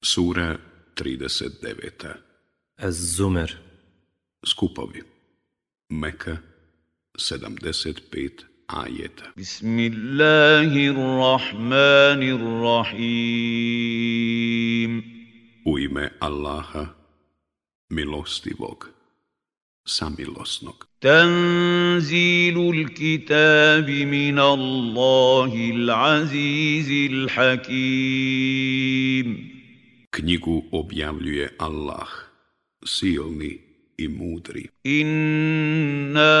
Sura 39. Az-Zumer Skupovi. Meka 75 ajeta. Bismillahirrahmanirrahim. U ime Allaha milostivog samilosnog. Tanzilul kitabi min Allahil azizil hakim. Knjigu objavljuje Allah, silni i mudri. إنا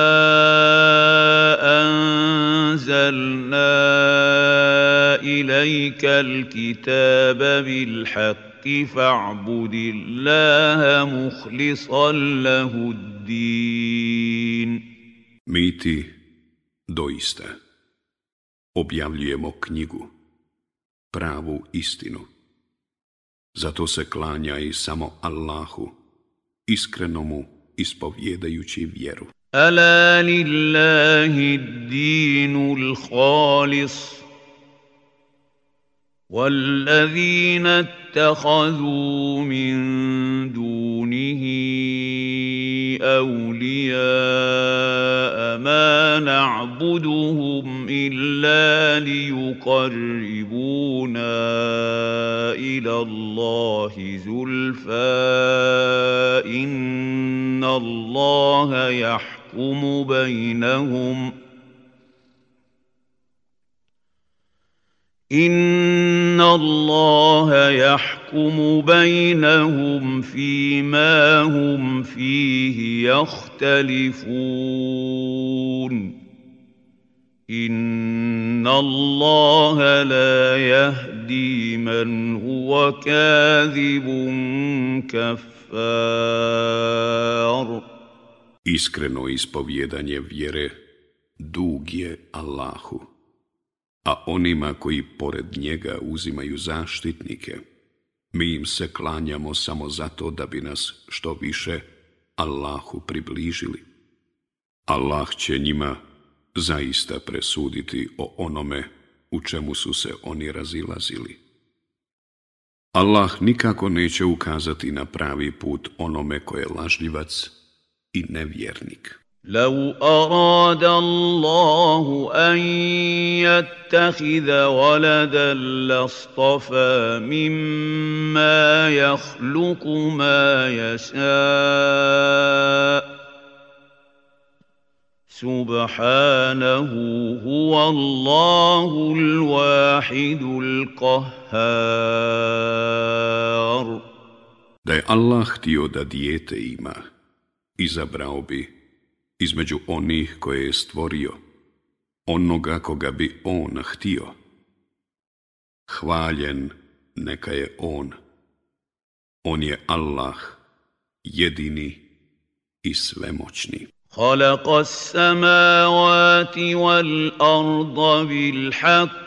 أنزلنا إليك الكتاب بالحق فاعبد الله مخلصا له الدين Mi ti, doista, objavljujemo knjigu, pravu istinu. Zato se klanjaj samo Allahu, iskrenomu ispovjedajući vjeru. ألا لله الدين الخالص والذين اتخذوا من دونه أولياء ما نعبدهم إلا ليقربونا إلى الله زلفى. إن الله يحكم بينهم. إن الله يحكم بينهم فيما هم فيه يختلفون إن الله لا يهدي من هو كاذب كفار. Iskreno ispovjedanje vjere dug je Allahu, a onima koji pored njega uzimaju zaštitnike, mi im se klanjamo samo zato da bi nas što više Allahu približili. Allah će njima zaista presuditi o onome u čemu su se oni razilazili. Allah nikako neće ukazati na pravi put onome ko je lažljivac i nevjernik. لو أراد الله أن يتخذ ولدا لاصطفى مما يخلق ما يشاء. سبحانه هو الله الواحد القهار. Da je Allah htio da dijete ima, izabrao bi između onih koje je stvorio, onoga koga bi on htio. Hvaljen neka je on. On je Allah, jedini i svemoćni. خلق السماوات والأرض بالحق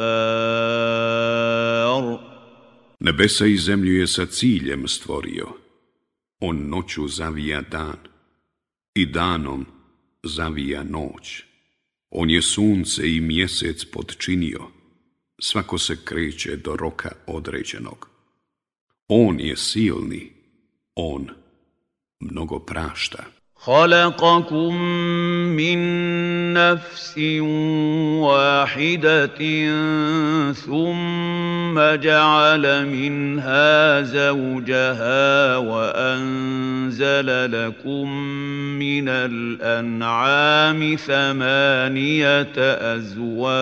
الغفار Nebesa i zemlju je sa ciljem stvorio. On noću zavija dan i danom zavija noć. On je sunce i mjesec podčinio. Svako se kreće do roka određenog. On je silni, on mnogo prašta. خلقكم من نفس واحدة ثم جعل منها زوجها وأنزل لكم من الأنعام ثمانية أزواج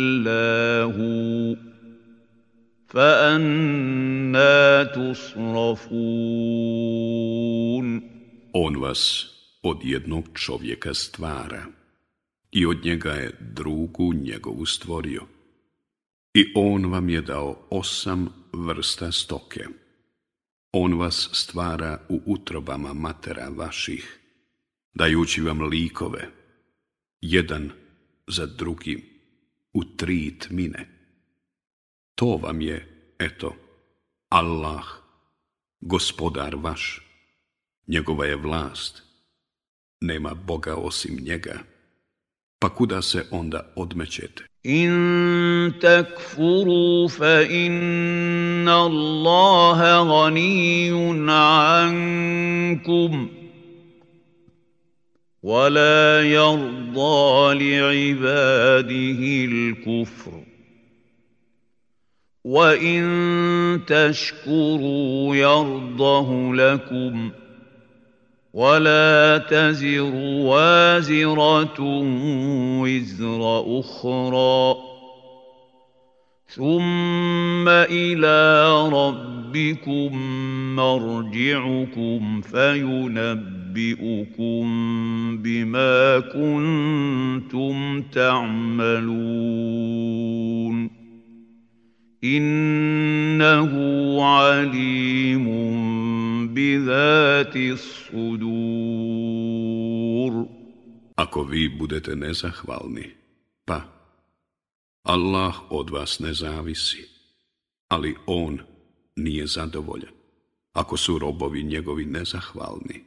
فأنا تصرفون On vas od jednog čovjeka stvara i od njega je drugu njegovu stvorio. I on vam je dao osam vrsta stoke. On vas stvara u utrobama matera vaših dajući vam likove, jedan za drugim, u tri tmine. To vam je, eto, Allah, gospodar vaš, njegova je vlast, nema Boga osim njega, pa kuda se onda odmećete? In takfuru fa inna Allaha ganijun ankum, ولا يرضى لعباده الكفر وان تشكروا يرضه لكم ولا تزر وازره وزر أخرى ثم إلى ربكم مرجعكم فينبئ ينبئكم بما كنتم تعملون إنه عليم بذات الصدور Ako vi budete nezahvalni, pa Allah od vas ne zavisi, ali On nije zadovoljan. Ako su robovi njegovi nezahvalni,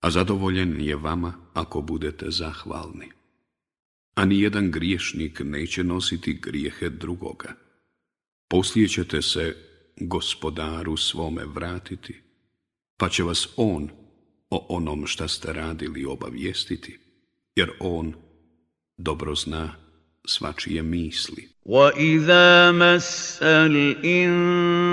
a zadovoljen je vama ako budete zahvalni. A nijedan griješnik neće nositi grijehe drugoga. Poslije ćete se gospodaru svome vratiti, pa će vas on o onom šta ste radili obavijestiti, jer on dobro zna svačije misli. وَإِذَا مَسَّ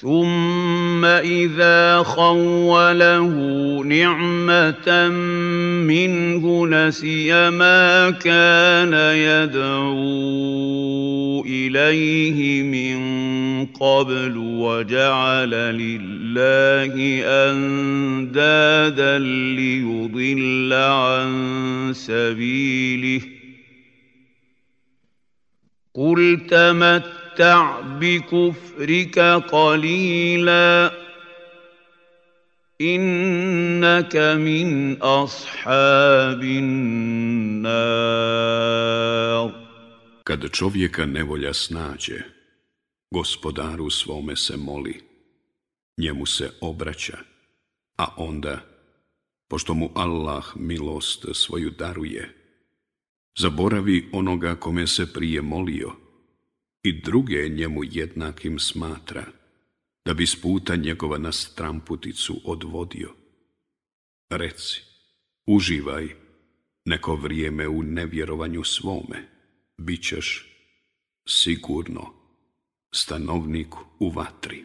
ثم إذا خوله نعمة منه نسي ما كان يدعو إليه من قبل وجعل لله أندادا ليضل عن سبيله. قل تمت تمتع بكفرك قليلا إنك من أصحاب النار Kad čovjeka nevolja snađe, gospodaru svome se moli, njemu se obraća, a onda, pošto mu Allah milost svoju daruje, zaboravi onoga kome se prije molio, i druge njemu jednakim smatra, da bi s puta njegova na stramputicu odvodio. Reci, uživaj neko vrijeme u nevjerovanju svome, bit ćeš sigurno stanovnik u vatri.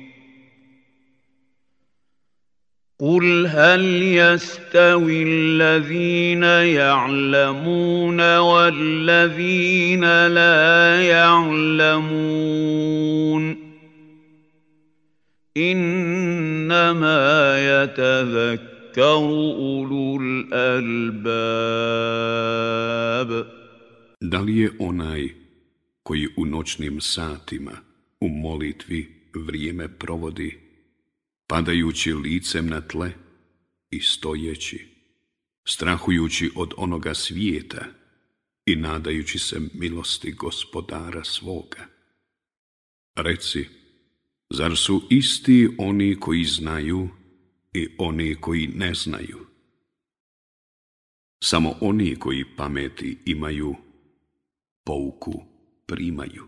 قل هل يستوي الذين يعلمون والذين لا يعلمون إنما يتذكر أولو الألباب Da li je onaj koji u noćnim satima u molitvi vrijeme provodi, padajući licem na tle i stojeći, strahujući od onoga svijeta i nadajući se milosti gospodara svoga. Reci, zar su isti oni koji znaju i oni koji ne znaju? Samo oni koji pameti imaju, pouku primaju.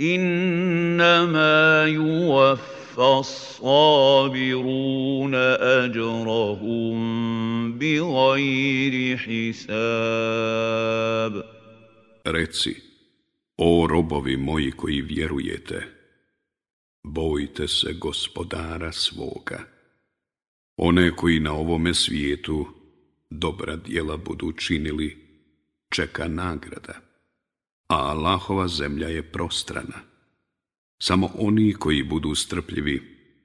إنما يوفى الصابرون أجرهم بغير حساب Reci, o robovi moji koji vjerujete, bojte se gospodara svoga. One koji na ovome svijetu dobra djela budu činili, čeka nagrada a Allahova zemlja je prostrana. Samo oni koji budu strpljivi,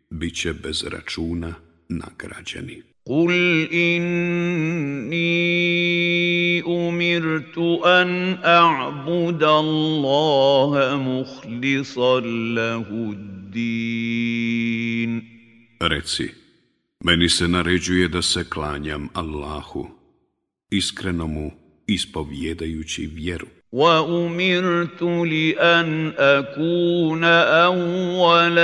bit će bez računa nagrađeni. قل إني أمرت أن أعبد الله مخلصا له الدين Reci, meni se naređuje da se klanjam Allahu, iskreno mu ispovjedajući vjeru. وأمرت لأن أكون أول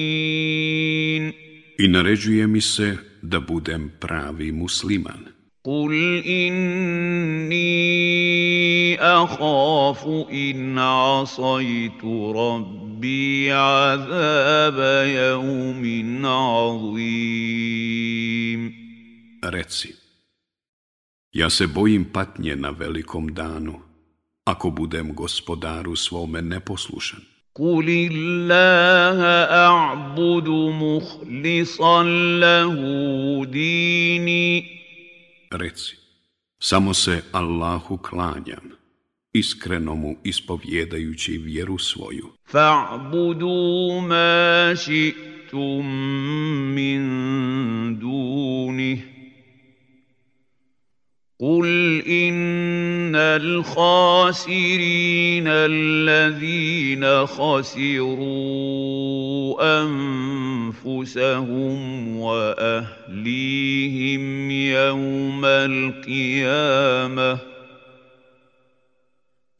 المسلمين I naređuje mi se da budem pravi musliman. قل إني أخاف إن عصيت ربي عذاب يوم عظيم Reci, Ja se bojim patnje na velikom danu, ako budem gospodaru svome neposlušan. قل الله أعبد مخلصا له ديني Reci, samo se Allahu klanjam, iskreno mu ispovjedajući vjeru svoju. فاعبدوا ما شئتم من دونه قل ان الخاسرين الذين خسروا انفسهم واهليهم يوم القيامه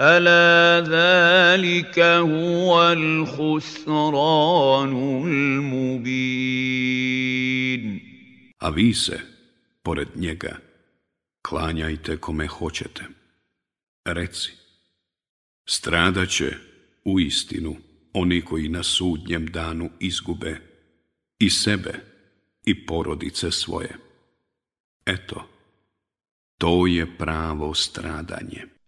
الا ذلك هو الخسران المبين أبيسة, pored njega. Klanjajte kome hoćete. Reci, stradat će u istinu oni koji na sudnjem danu izgube i sebe i porodice svoje. Eto, to je pravo stradanje.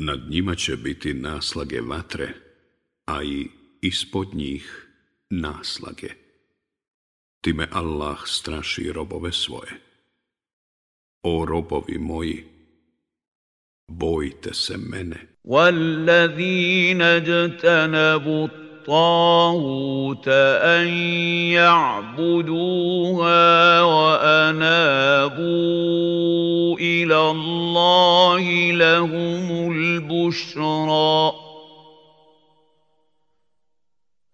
Nad njima će biti naslage vatre, a i ispod njih naslage. Time Allah straši robove svoje. O robovi moji, bojte se mene. والذين اجتنبوا الطاغوت أن يعبدوها وأنابوا إلى الله لهم البشرى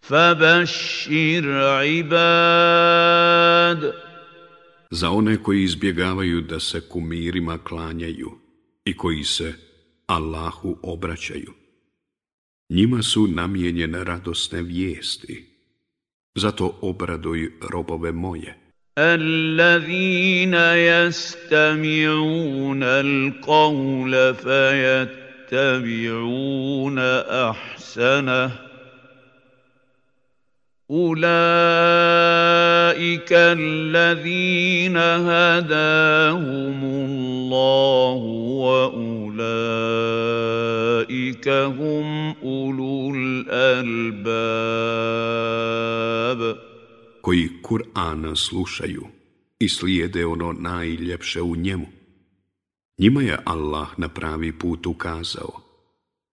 فبشر عباد Za one koji izbjegavaju da se kumirima klanjaju i koji se Allahu obraćaju. Njima su namijenjene radosne vijesti. Zato obraduj robove moje. الذين يستمعون القول فيتبعون احسنه اولئك الذين هداهم الله واولئك هم اولو الالباب koji Kur'ana slušaju i slijede ono najljepše u njemu. Njima je Allah na pravi put ukazao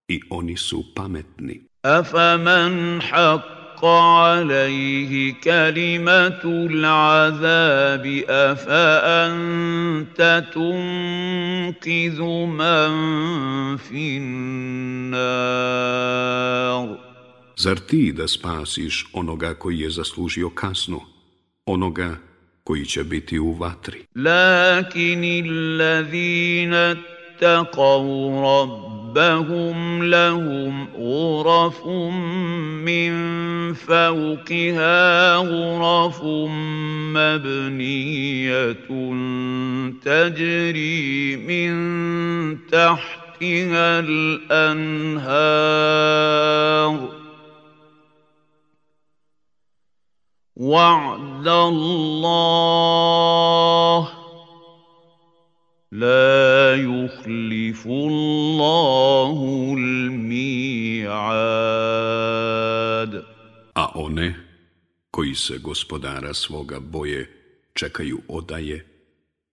i oni su pametni. أفمن حق عليه كلمة العذاب أفأنت تنقذ من في النار Zar ti da spasiš onoga koji je zaslužio kasnu, onoga koji će biti u vatri? لكن الذين اتقوا ربهم لهم غرف من فوقها غرف مبنية تجري من تحتها الأنهار. وعد الله لا يخلف الله الميعاد A one koji se gospodara svoga boje čekaju odaje,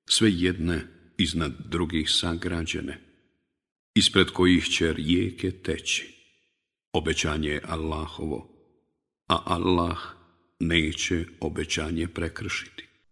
sve jedne iznad drugih sagrađene, ispred kojih će rijeke teći. Obećanje je Allahovo, a Allah neće obećanje prekršiti.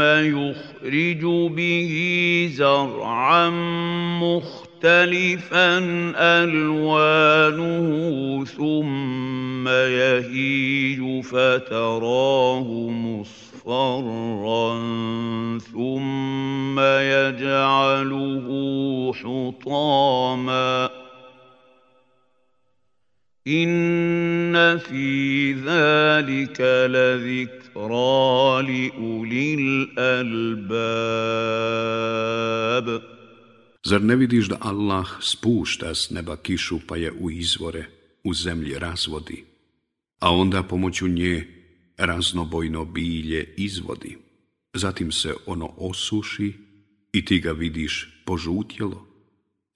يخرج به زرعا مختلفا ألوانه ثم يهيج فتراه مصفرا ثم يجعله حطاما. إن في ذلك لذكر ذكرى Zar ne vidiš da Allah spušta s neba kišu pa je u izvore, u zemlji razvodi, a onda pomoću nje raznobojno bilje izvodi. Zatim se ono osuši i ti ga vidiš požutjelo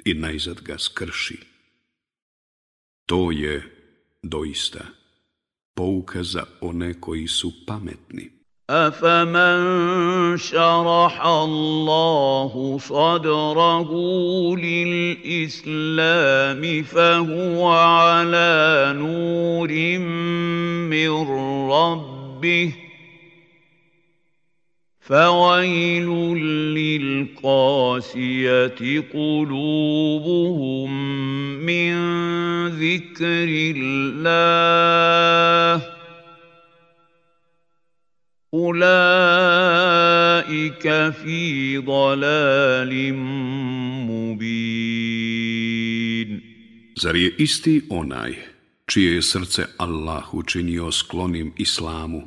i najzad ga skrši. To je doista pouka za one koji su pametni. أفمن شرح الله صدره للإسلام فهو على نور من ربه فويل للقاسية قلوبهم من ذكر الله أولئك في ضلال مبين Zar je isti onaj čije je srce Allah učinio sklonim islamu,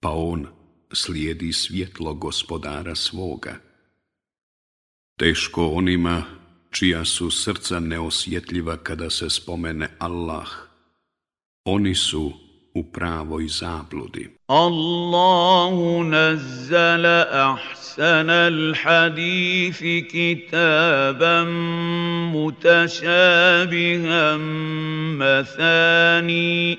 pa on slijedi svjetlo gospodara svoga. Teško onima čija su srca neosjetljiva kada se spomene Allah. Oni su u pravoj zabludi. Allahu nazzala ahsana al-hadith kitaban mutashabihan mathani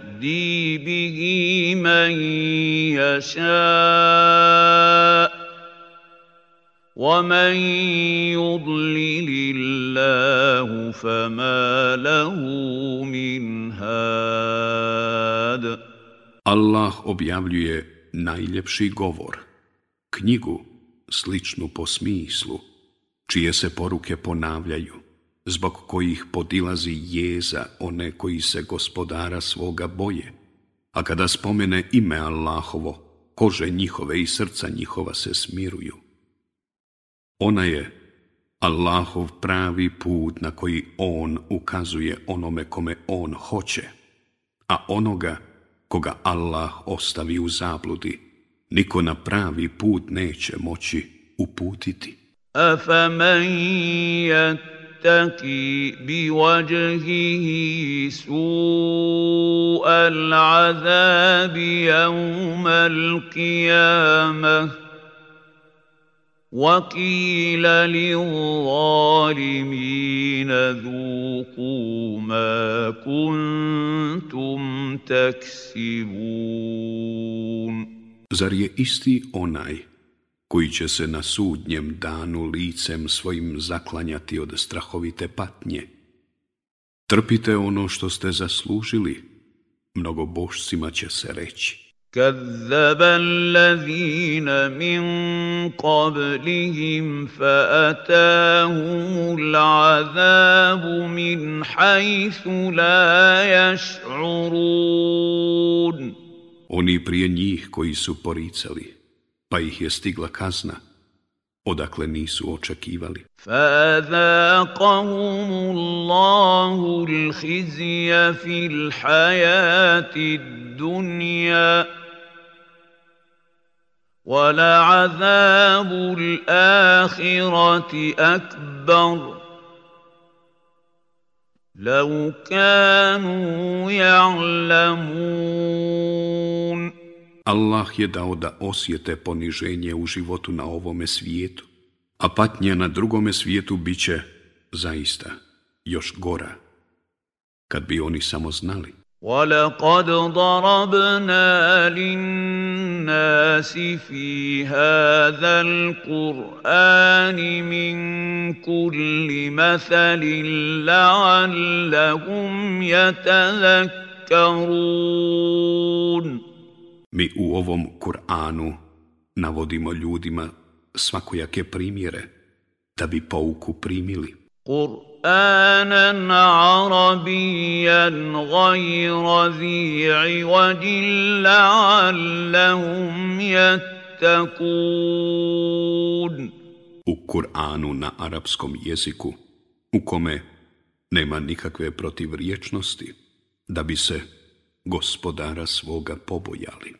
به من يشاء ومن يضلل الله فما له من هاد Allah objavljuje najljepši govor, knjigu sličnu po smislu, čije se poruke ponavljaju, zbog kojih podilazi jeza one koji se gospodara svoga boje, a kada spomene ime Allahovo, kože njihove i srca njihova se smiruju. Ona je Allahov pravi put na koji On ukazuje onome kome On hoće, a onoga koga Allah ostavi u zabludi, niko na pravi put neće moći uputiti. Afaman يتقي بوجهه سوء العذاب يوم القيامة. وقيل للظالمين ذوقوا ما كنتم تكسبون. Zar je isti onaj koji će se na sudnjem danu licem svojim zaklanjati od strahovite patnje? Trpite ono što ste zaslužili, mnogo bošcima će se reći. كذب الذين من قبلهم فأتاهم العذاب من حيث لا يشعرون Oni prije njih koji su poricali, pa ih je stigla kazna, odakle nisu očekivali. فأذاقهم الله الخزي في الحياة الدنيا ولعذاب الآخرة أكبر لو كانوا يعلمون Allah je dao da osjete poniženje u životu na ovome svijetu, a patnja na drugome svijetu bit će zaista još gora, kad bi oni samo znali. ولقد ضربنا للناس في هذا القرآن من كل مثل لعلهم يتذكرون Mi u ovom Kur'anu navodimo ljudima svakojake primjere, da bi pouku primili. قرآنا عربيا غير ذي عوج لعلهم يتقون U Kur'anu na arapskom jeziku, u kome nema nikakve protivriječnosti, da bi se gospodara svoga pobojali.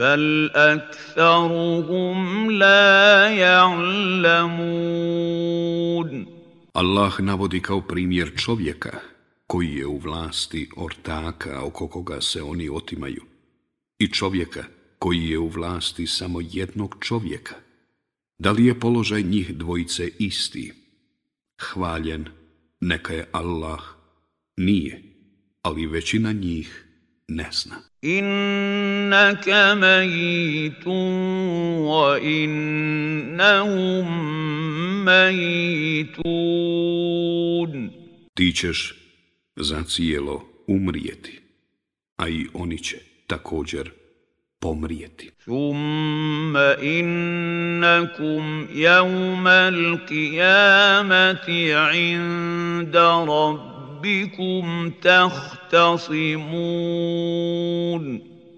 بل أكثرهم لا يعلمون Allah navodi kao primjer čovjeka koji je u vlasti ortaka oko koga se oni otimaju i čovjeka koji je u vlasti samo jednog čovjeka. Da li je položaj njih dvojice isti? Hvaljen, neka je Allah. Nije, ali većina njih ne zna. إنك ميت وإنهم ميتون Ti ćeš za cijelo umrijeti, a i oni će također pomrijeti. ثم إنكم يوم القيامة عند ربكم تختصمون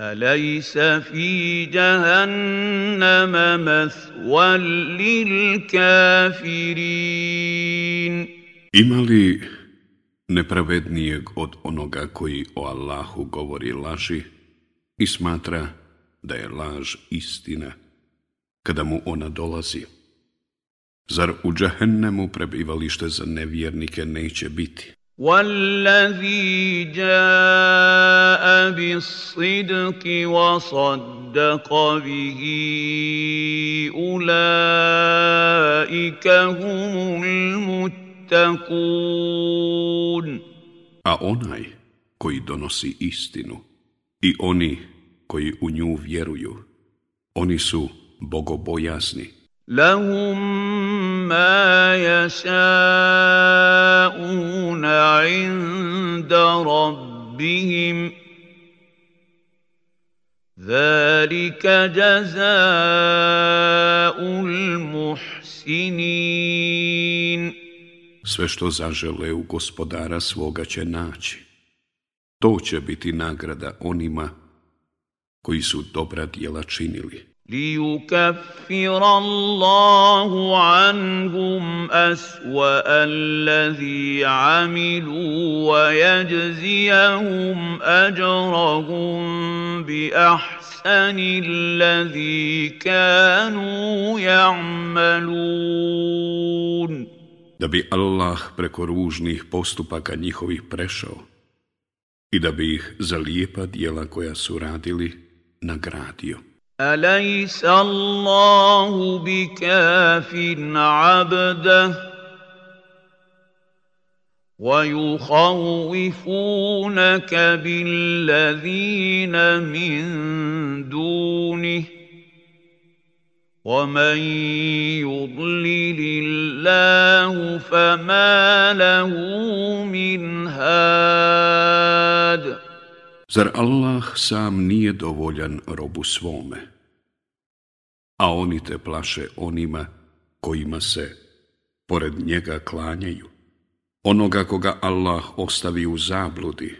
أليس في جهنم مثوى للكافرين Ima li nepravednijeg od onoga koji o Allahu govori laži i smatra da je laž istina kada mu ona dolazi? Zar u džahennemu prebivalište za nevjernike neće biti? والذي جاء بالصدق وصدق به أولئك هم المتقون A onaj koji donosi istinu i oni koji u nju vjeruju, oni su bogobojazni. لهم ما يشاءون عند ربهم ذلك جزاء المحسنين Sve što zažele u gospodara svoga će naći. To će biti nagrada onima koji su dobra djela činili. ليكفر الله عنهم أسوأ الذي عملوا ويجزيهم أجرهم بأحسن الذي كانوا يعملون Da bi Allah preko ružnih postupaka njihovih prešao i da bi ih za lijepa djela koja su radili nagradio. أليس الله بكاف عبده ويخوفونك بالذين من دونه ومن يضلل الله فما له من هاد Zar Allah sam nije dovoljan robu svome? A oni te plaše onima kojima se pored njega klanjaju. Onoga koga Allah ostavi u zabludi,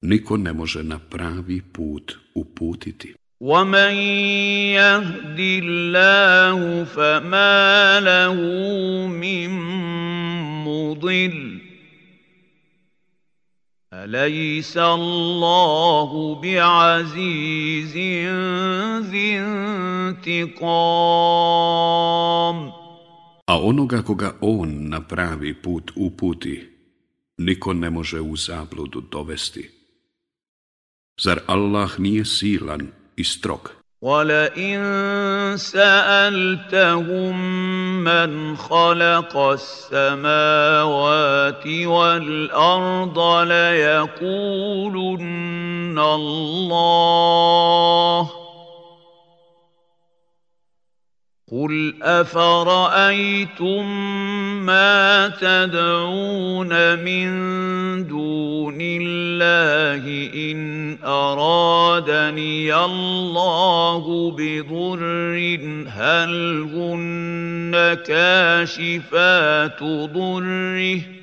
niko ne može na pravi put uputiti. ومن يهد الله فما له من مضل أليس الله بعزيز ذي انتقام A onoga koga on na pravi put uputi, niko ne može u zabludu dovesti. Zar Allah nije silan i strog? ولئن سألتهم من خلق السماوات والأرض ليقولن الله قل أفرأيتم ما تدعون من دون الله إن أرادني الله بضر هل هن كاشفات ضره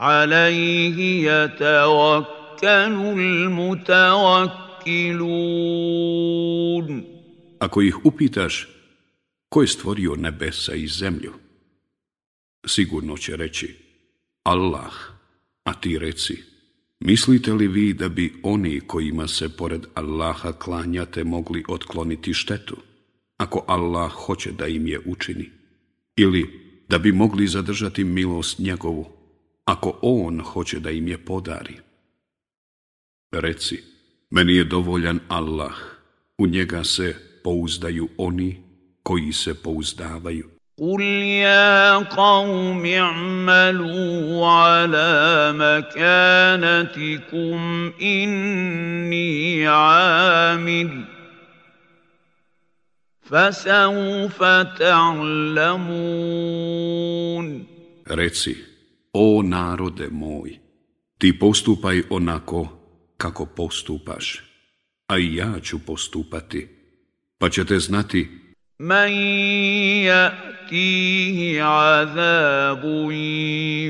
عليه يتوكل المتوكلون ako ih upitaš ko je stvorio nebesa i zemlju, sigurno će reći Allah, a ti reci, mislite li vi da bi oni kojima se pored Allaha klanjate mogli otkloniti štetu, ako Allah hoće da im je učini, ili da bi mogli zadržati milost njegovu, ako On hoće da im je podari? Reci, meni je dovoljan Allah, u njega se pouzdaju oni koji se pouzdavaju. قل يا قوم اعملوا على مكانتكم إني عامل فسوف تعلمون Reci, o narode moj, ti postupaj onako kako postupaš, a i ja ću postupati, pa ćete znati من يأتيه عذاب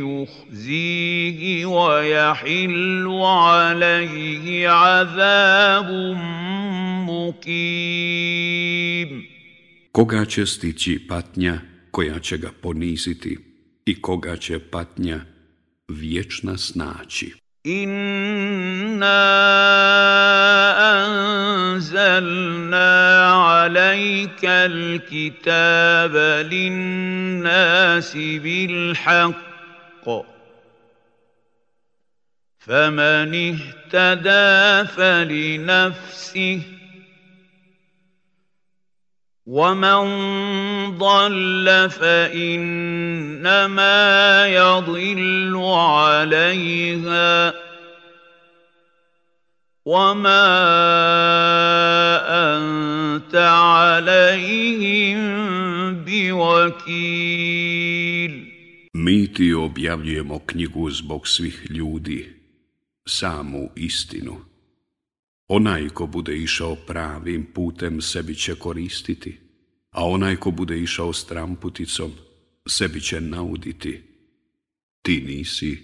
يخزيه ويحل عليه عذاب مقيم koga će stići patnja koja će ga poniziti I koga će patnja vječna snaći. إنا أنزلنا عليك الكتاب للناس بالحق فمن اهتدى فلنفسه ومن ضل فإنما يضل عليها وما أنت عليهم بوكيل Mi ti objavljujemo knjigu zbog svih ljudi, samu istinu. Onaj ko bude išao pravim putem sebi će koristiti, a onaj ko bude išao stramputicom sebi će nauditi. Ti nisi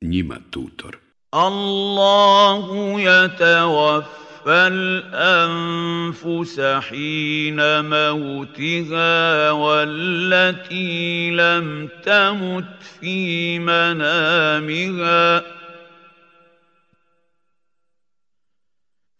njima tutor. الله يتوفى الأنفس حين موتها والتي لم تمت في منامها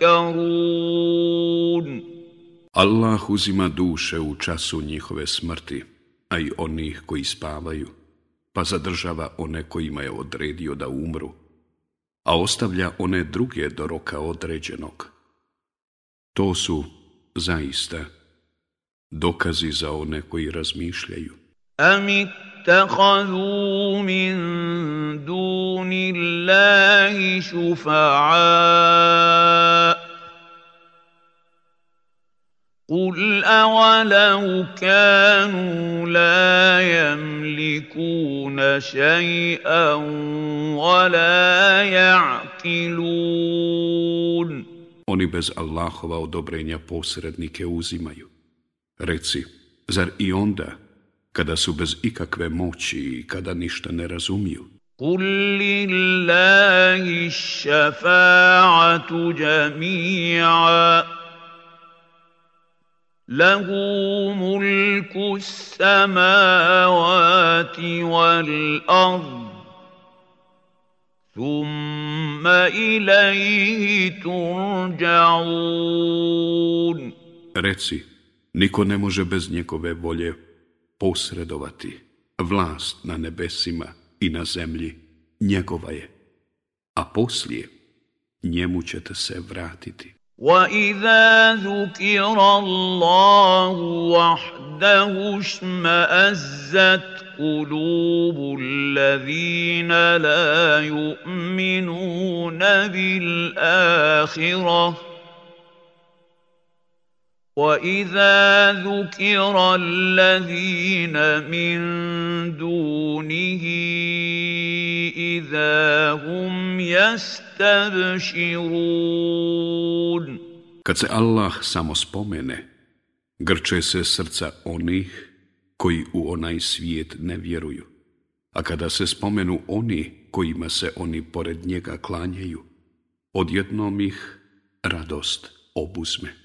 تذكرون Allah uzima duše u času njihove smrti, a i onih koji spavaju, pa zadržava one kojima je odredio da umru, a ostavlja one druge do roka određenog. To su, zaista, dokazi za one koji razmišljaju. أم اتخذوا من دون الله شفعاء قل أولو كانوا لا يملكون شيئا ولا يعقلون Oni bez Allahova odobrenja posrednike uzimaju. Reci, zar i onda kada su bez ikakve moći i kada ništa ne razumiju. قل لله الشفاعة جميعا له ملك السماوات والأرض ثم إليه ترجعون Reci, niko ne može bez njegove volje posredovati. Vlast na nebesima i na zemlji njegova je, a poslije njemu ćete se vratiti. وإذا ذكر الله وحده اشمأزت قلوب الذين لا يؤمنون بالآخرة واذا ذكر الذين من دونه اذا هم يستبشرون Kad se Allah samo spomene, grče se srca onih koji u onaj svijet ne vjeruju. A kada se spomenu oni kojima se oni pored njega klanjaju, odjednom ih radost obuzme.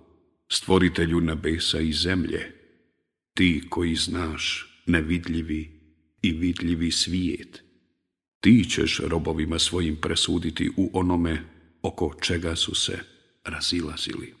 stvoritelju nebesa i zemlje, ti koji znaš nevidljivi i vidljivi svijet, ti ćeš robovima svojim presuditi u onome oko čega su se razilazili.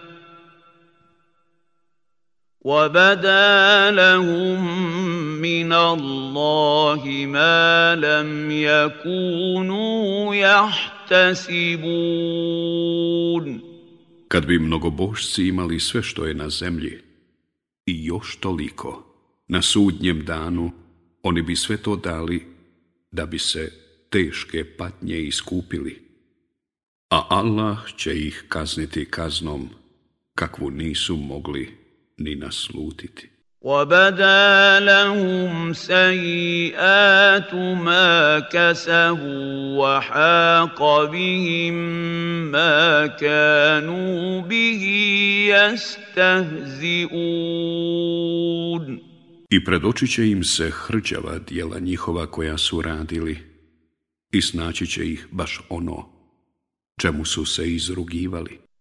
وبدا لهم من الله ما لم يكونوا يحتسبون Kad bi mnogobošci imali sve što je na zemlji i još toliko, na sudnjem danu oni bi sve to dali da bi se teške patnje iskupili. A Allah će ih kazniti kaznom kakvu nisu mogli ni naslutiti. وبدا لهم سيئات ما كسبوا وحاق بهم ما كانوا به يستهزئون I predočit će im se hrđava dijela njihova koja su radili i snaći će ih baš ono čemu su se izrugivali.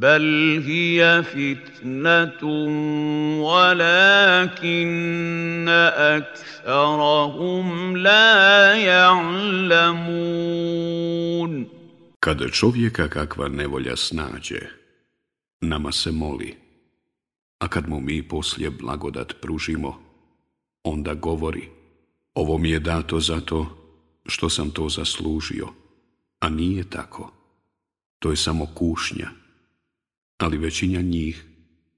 بل هي فتنة ولكن أكثرهم لا يعلمون Kada čovjeka kakva nevolja snađe, nama se moli, a kad mu mi poslije blagodat pružimo, onda govori, ovo mi je dato zato što sam to zaslužio, a nije tako. To je samo kušnja ali većina njih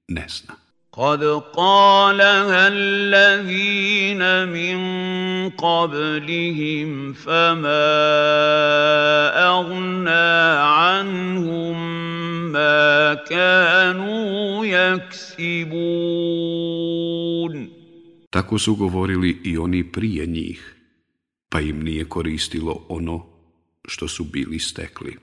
ne zna. قد قالها الذين من قبلهم فما أغنى عنهم ما كانوا يكسبون Tako su govorili i oni prije njih, pa im nije koristilo ono što su bili stekli.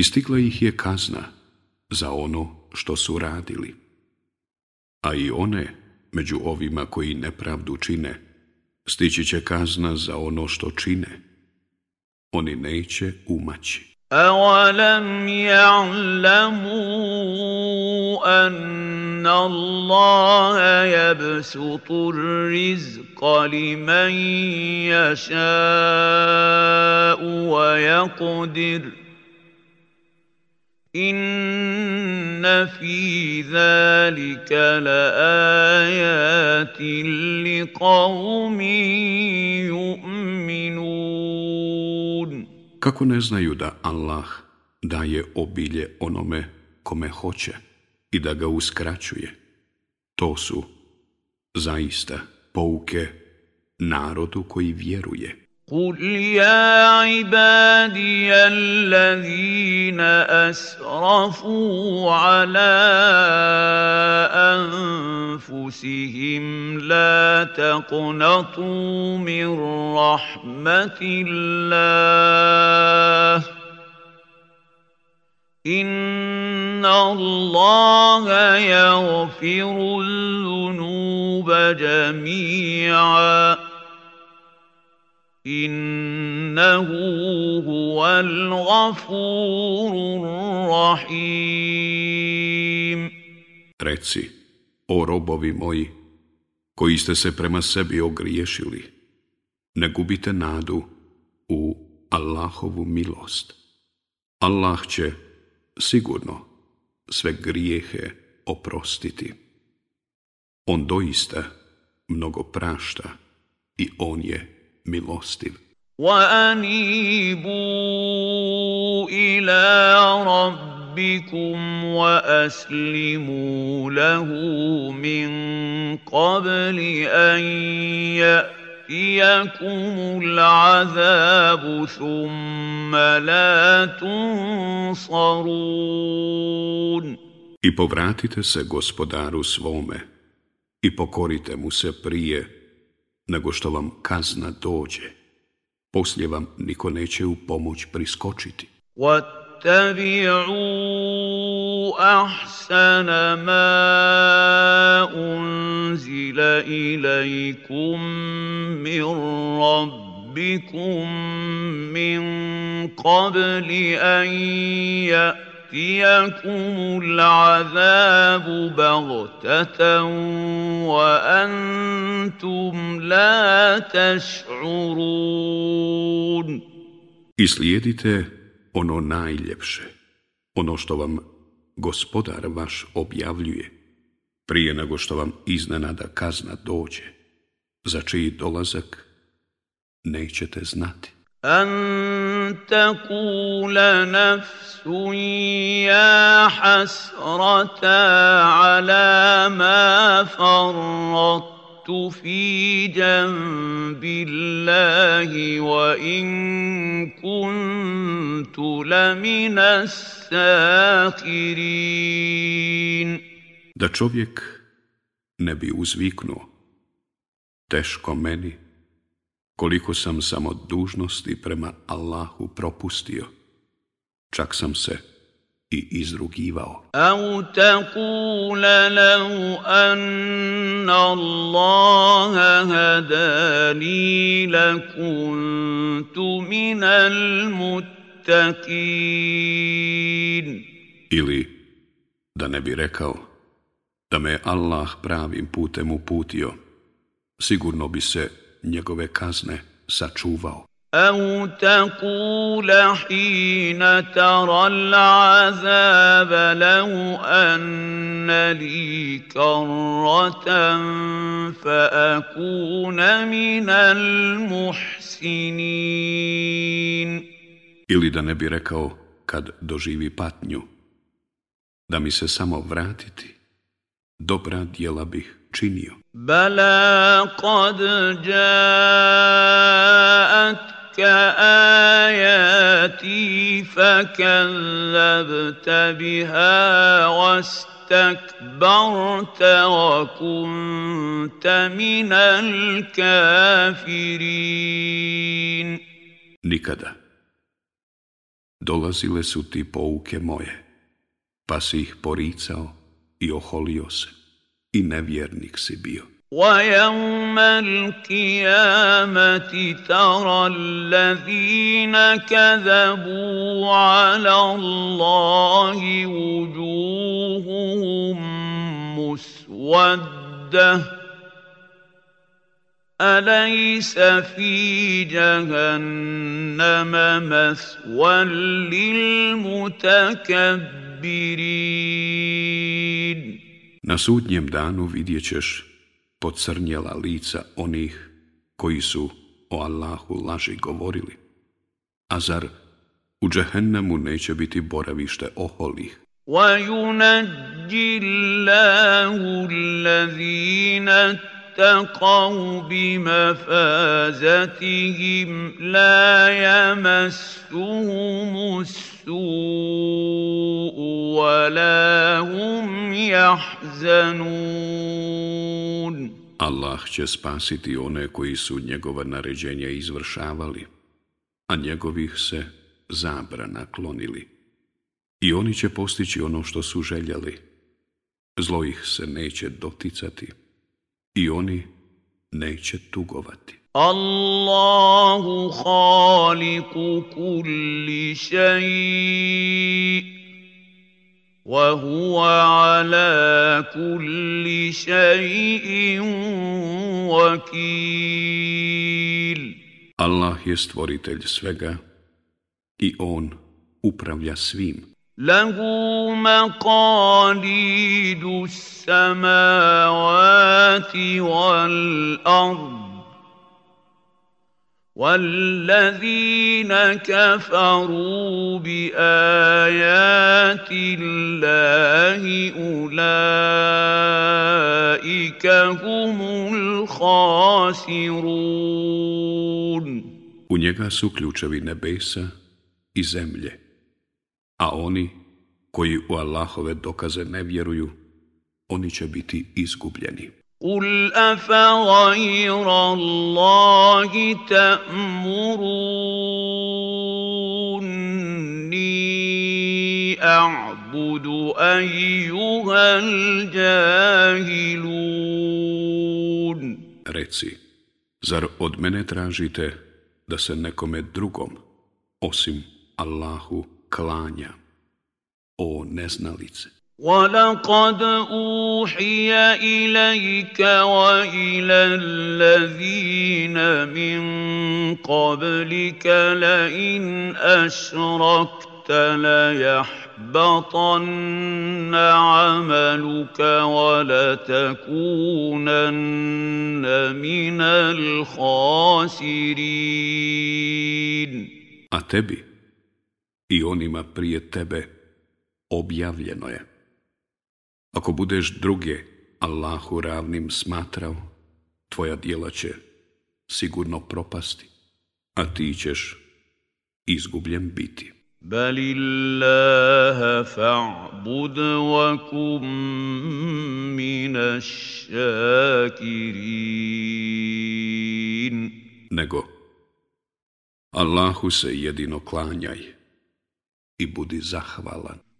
I stigla ih je kazna za ono što su radili. A i one, među ovima koji nepravdu čine, stići će kazna za ono što čine. Oni neće umaći. أَوَلَمْ يَعْلَمُوا أَنَّ اللَّهَ يَبْسُطُ الرِّزْقَ لِمَن يَشَاءُ وَيَقْدِرُ إن في ذلك لآيات لقوم يؤمنون Kako ne znaju da Allah daje obilje onome kome hoće i da ga uskraćuje? To su zaista pouke narodu koji vjeruje. قل يا عبادي الذين اسرفوا على انفسهم لا تقنطوا من رحمه الله ان الله يغفر الذنوب جميعا innahu ghafurur rahim Reci, o robovi moji, koji ste se prema sebi ogriješili, ne gubite nadu u Allahovu milost. Allah će sigurno sve grijehe oprostiti. On doista mnogo prašta i on je milostiv. وأنيبوا إلى ربكم وأسلموا له من قبل أن يأتيكم العذاب ثم لا تنصرون I povratite se gospodaru svome i pokorite mu se prije nego što vam kazna dođe. Poslije vam niko neće u pomoć priskočiti. واتبعوا احسن ما انزل اليكم من ربكم من قبل ان ياتيكم العذاب بغته وانتم لا تشعرون I slijedite ono najljepše, ono što vam gospodar vaš objavljuje, prije nego što vam iznenada kazna dođe, za čiji dolazak nećete znati. أن تقول نفس يا حسرة على ما فرطت في جنب الله وإن كنت لمن الساخرين Da čovjek ne bi uzviknuo, teško meni. Koliko sam samo dužnosti prema Allahu propustio. Čak sam se i izrugivao. Au taqula lau anna Allaha hadani lakuntu minal muttaqin. Ili da ne bi rekao da me Allah pravim putem uputio, sigurno bi se njegove kazne sačuvao. أو تقول حين ترى العذاب لو أن لي كرة فأكون من المحسنين Ili da ne bi rekao kad doživi patnju, da mi se samo vratiti, dobra djela bih činio. بلى قد جاءتك آياتي فكذبت بها واستكبرت وكنت من الكافرين Nikada. Dolazile su ti pouke moje, pa si ih poricao i oholio se. I nevjernik si bio. ويوم القيامة ترى الذين كذبوا على الله وجوههم مسودة أليس في جهنم مثوى للمتكبرين Na sudnjem danu vidjet ćeš pocrnjela lica onih koji su o Allahu laži govorili. A zar u džehennemu neće biti boravište oholih? وَيُنَجِّي اللَّهُ الَّذِينَ اتَّقَوْا بِمَفَازَتِهِمْ لَا يَمَسُّهُمُ السُّوءُ وَلَا هُمْ يَحْزَنُونَ Allah će spasiti one koji su njegova naređenja izvršavali, a njegovih se zabrana klonili. I oni će postići ono što su željeli. Zlo ih se neće doticati i oni neće tugovati. الله خالق كل شيء وهو على كل شيء وكيل الله je stvoritelj svega i on upravlja svim. له مقاليد السماوات والأرض والذين كفروا بآيات الله أولئك هم الخاسرون U njega su ključevi nebesa i zemlje, a oni koji u Allahove dokaze ne vjeruju, oni će biti izgubljeni. قل أفغير الله تأمروني أعبد أيها الجاهلون Reci, zar od mene tražite da se nekome drugom, osim Allahu, klanja, o neznalice? ولقد اوحي اليك والى الذين من قبلك لئن اشركت ليحبطن عملك ولتكونن من الخاسرين. A tebi i onima prije tebe objavljeno je. Ako budeš druge Allahu ravnim smatrao, tvoja djela će sigurno propasti, a ti ćeš izgubljen biti. بل الله فاعبد وكن من الشاكرين Nego, Allahu se jedino klanjaj i budi zahvalan.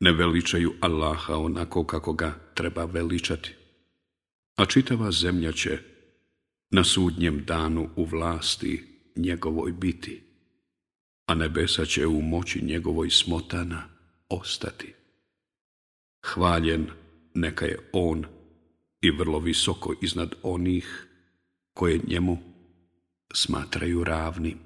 ne veličaju Allaha onako kako ga treba veličati. A čitava zemlja će na sudnjem danu u vlasti njegovoj biti, a nebesa će u moći njegovoj smotana ostati. Hvaljen neka je on i vrlo visoko iznad onih koje njemu smatraju ravnim.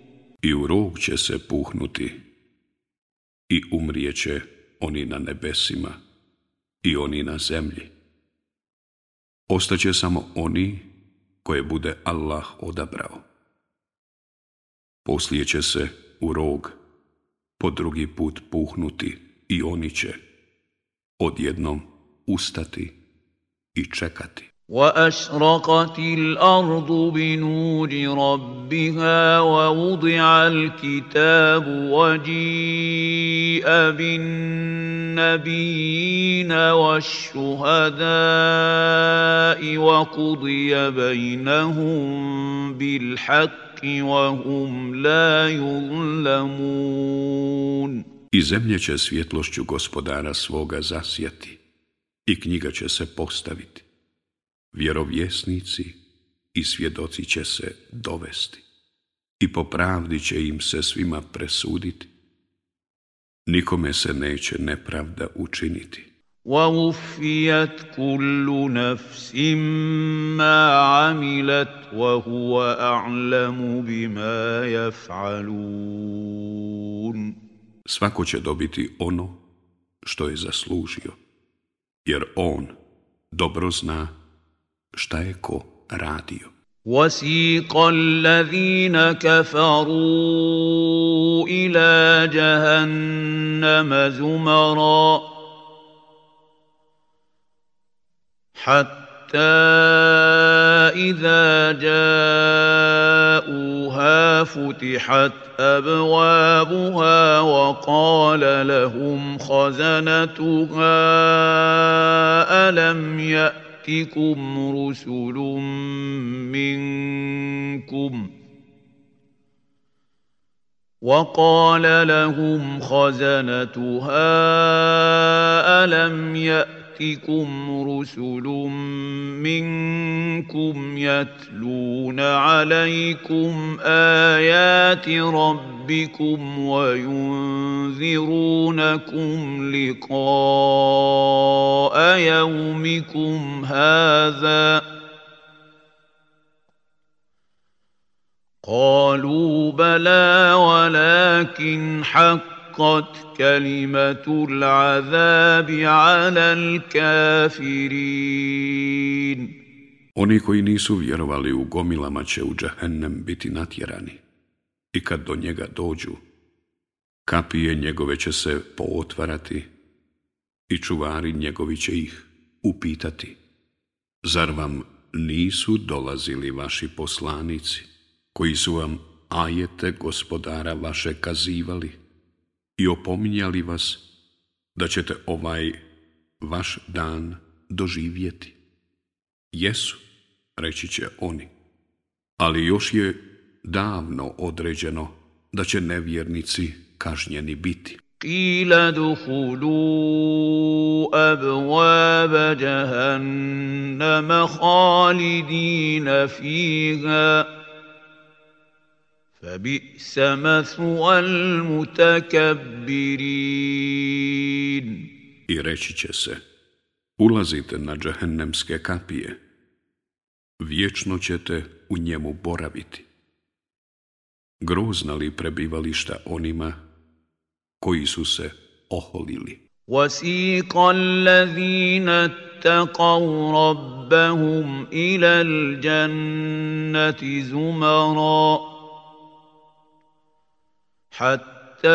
I u rog će se puhnuti i umrijeće oni na nebesima i oni na zemlji. Ostaće samo oni koje bude Allah odabrao. Poslije će se u rog po drugi put puhnuti i oni će odjednom ustati i čekati. وأشرقت الأرض بنور ربها ووضع الكتاب وجيء بالنبيين والشهداء وقضي بينهم بالحق وهم لا يظلمون I zemlje će svjetlošću gospodara svoga zasjati i knjiga će se postaviti. Vjerovjesnici i svjedoci će se dovesti i po pravdi će im se svima presuditi. Nikome se neće nepravda učiniti. ووفيت كل نفس ما عملت وهو أعلم بما يفعلون Svako će dobiti ono što je zaslužio, jer on dobro zna šta je ko radio. وسيق الذين كفروا إلى جهنم زمرا حتى إذا جاءوها فتحت أبوابها وقال لهم خزنتها ألم يأتكم رسل منكم وقال لهم خزنتها ألم يأتكم يأتكم رسل منكم يتلون عليكم آيات ربكم وينذرونكم لقاء يومكم هذا قالوا بلى ولكن حق حقت كلمة العذاب على الكافرين Oni koji nisu vjerovali u gomilama će u džahennem biti natjerani i kad do njega dođu, kapije njegove će se pootvarati i čuvari njegovi će ih upitati. Zar vam nisu dolazili vaši poslanici koji su vam ajete gospodara vaše kazivali? i opominjali vas da ćete ovaj vaš dan doživjeti. Jesu, reći će oni, ali još je davno određeno da će nevjernici kažnjeni biti. قيل دخلوا أبواب جهنم خالدين فيها فبئس مثوى المتكبرين I reći će se, ulazite na džahennemske kapije, vječno ćete u njemu boraviti. Grozna li prebivališta onima koji su se oholili. وسيق الذين اتقوا ربهم إلى الجنة زمرًا حتى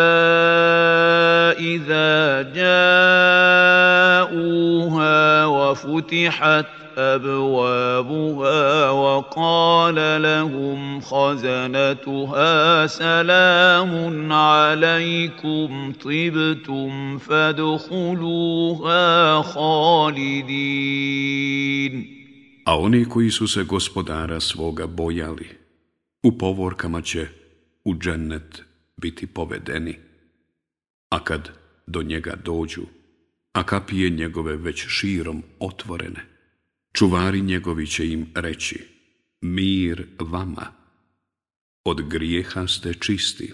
إذا جاءوها وفتحت أبوابها وقال لهم خزنتها سلام عليكم طبتم فادخلوها خالدين. A oni koji su se gospodara svoga bojali, u povorkama će u džennet biti povedeni, a kad do njega dođu, a kapije njegove već širom otvorene, čuvari njegovi će im reći, mir vama, od grijeha ste čisti,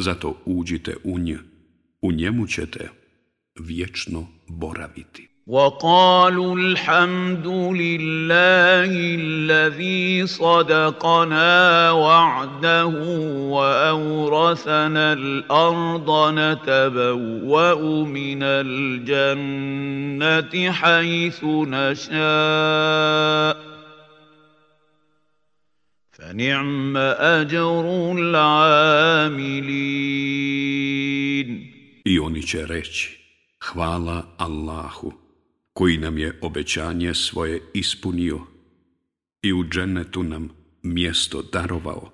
zato uđite u nj, u njemu ćete vječno boraviti. وقالوا الحمد لله الذي صدقنا وعده وأورثنا الأرض نتبوأ من الجنة حيث نشاء. فنعم أجر العاملين. I oni hvala Allahu, koji nam je obećanje svoje ispunio i u džennetu nam mjesto darovao,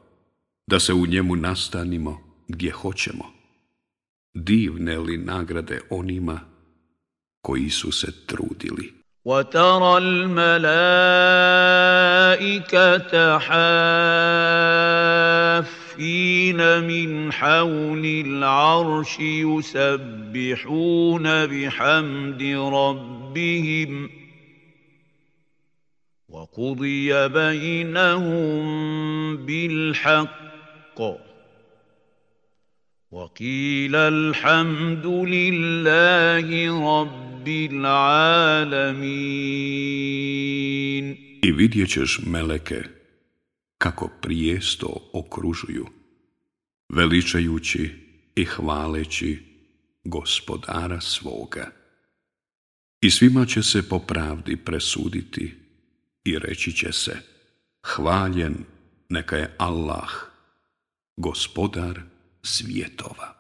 da se u njemu nastanimo gdje hoćemo. Divne li nagrade onima koji su se trudili. وترى الملائكة حافين من حول العرش يسبحون بحمد ربهم وقضي بينهم بالحق وقيل الحمد لله رب العالمين I vidjet ćeš meleke kako prijesto okružuju, veličajući i hvaleći gospodara svoga. I svima će se po pravdi presuditi i reći će se, hvaljen neka je Allah, gospodar svjetova.